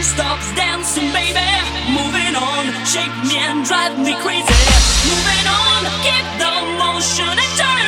don't stop dancing, baby. Moving on, shake me and drive me crazy. Moving on, keep the motion and turn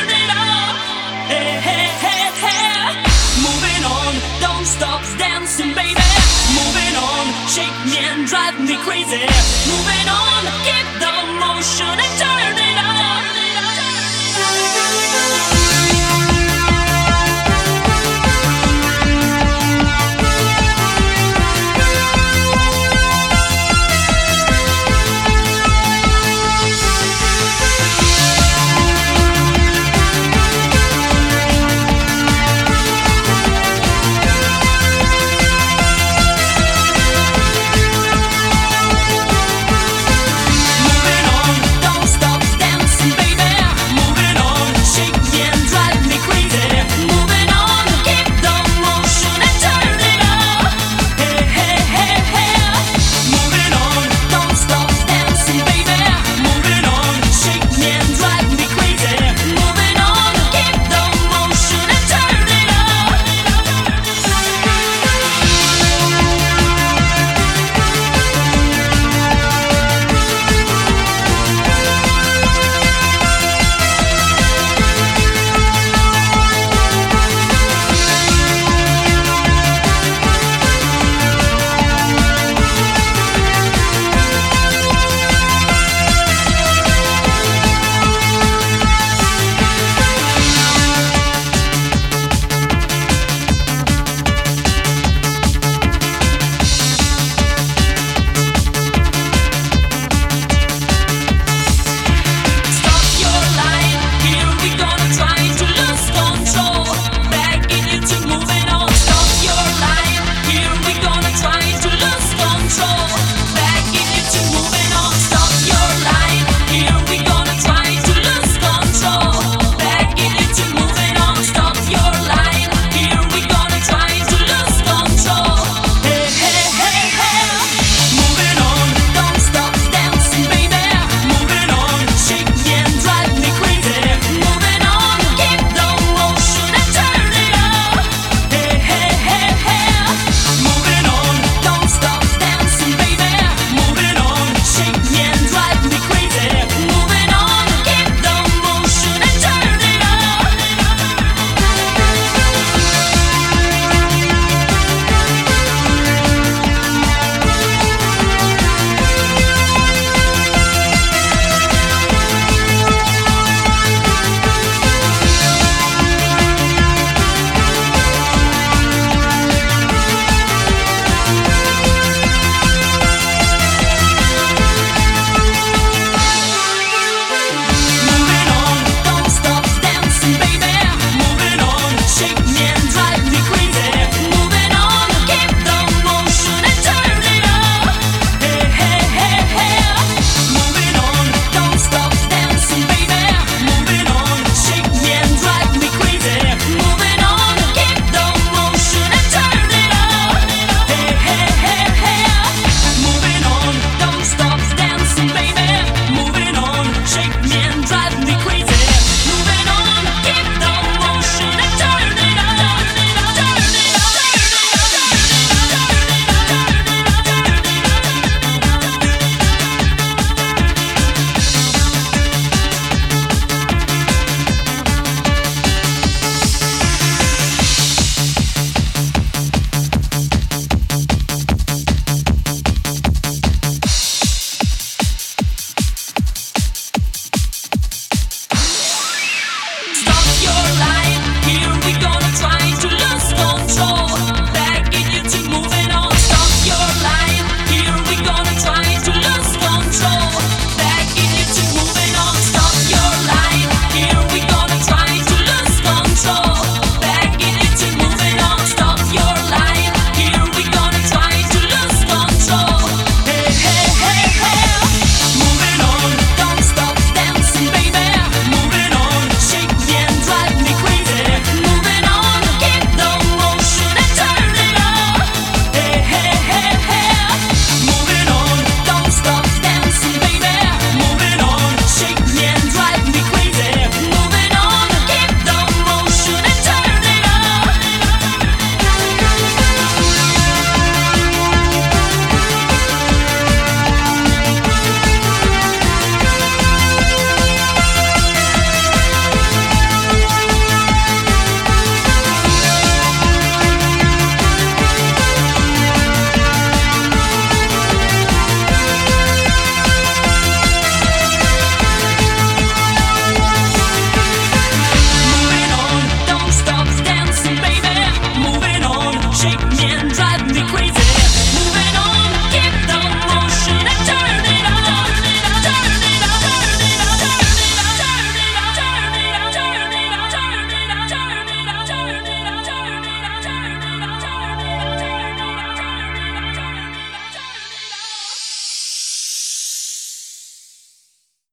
drive me crazy.